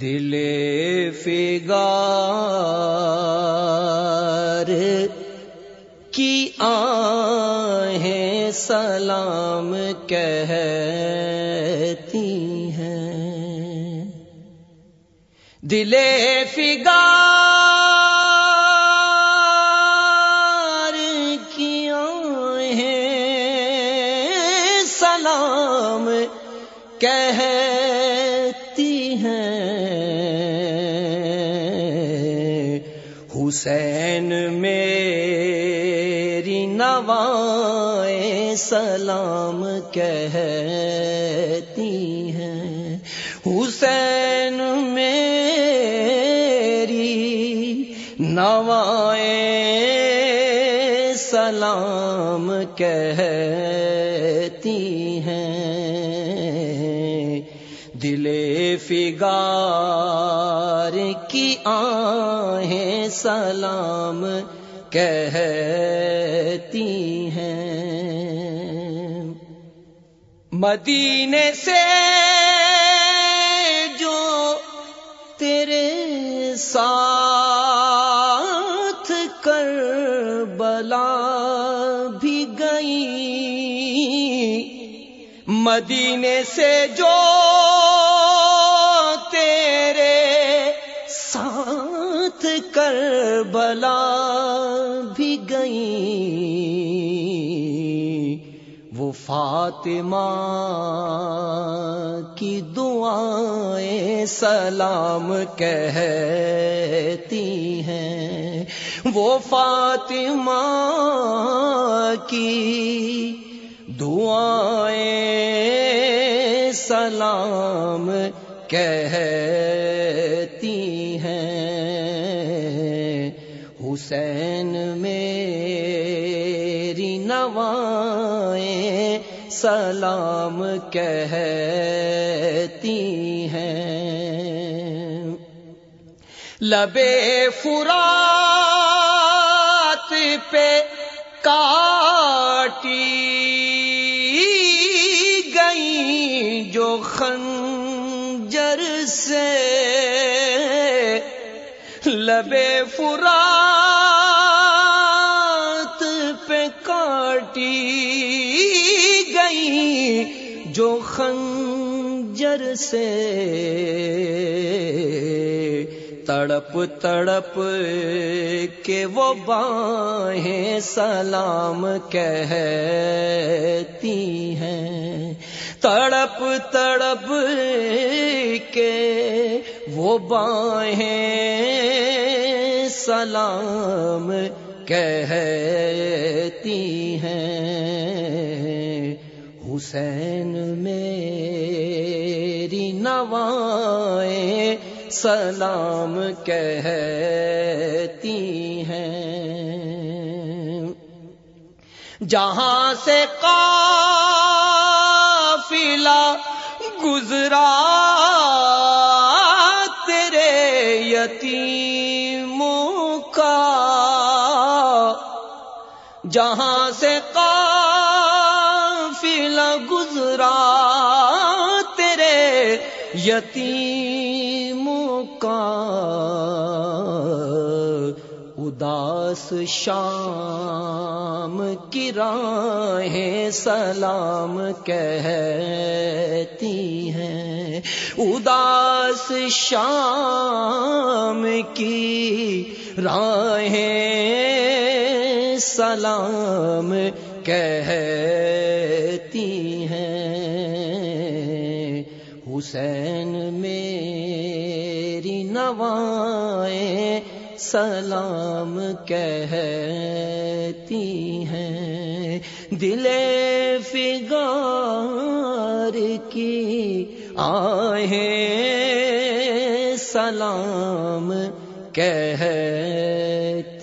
دل فگار کی آہیں سلام کہتی ہیں۔ دل فگار کی آہیں سلام کہتی ہیں۔ حسین میری نوائے سلام کہتی ہیں۔ حسین میری نوائے سلام کہتی ہیں۔ دل فگار کی آہیں سلام کہتی ہیں۔ مدینے سے جو تیرے ساتھ کر بلا بھی گئی۔ مدینے سے جو تیرے ساتھ کر بلا بھی گئی۔ وہ فاطمہ کی دعائیں سلام کہتی ہیں۔ وہ فاطمہ کی دعائیں سلام کہتی ہیں۔ حسین میری نوائیں سلام کہتی ہیں۔ لبے فرات پہ کاٹی گئی جو خنجر سے۔ لبے فرات کاٹی گئی جو خنجر سے تڑپ تڑپ کے وہ باہیں سلام کہتی ہیں۔ تڑپ تڑپ کے وہ باہیں سلام کہتی ہیں حسین میری نوائیں سلام کہتی ہیں۔ جہاں سے قافلہ گزرا تیرے یتیموں جہاں سے قافلہ گزرا تیرے یتیموں کا اداس شام کی راہیں سلام کہتی ہیں۔ اداس شام کی راہیں سلام کہتی ہیں، حسین میری نوائیں سلام کہتی ہیں۔ دل فگار کی آہیں سلام کہتی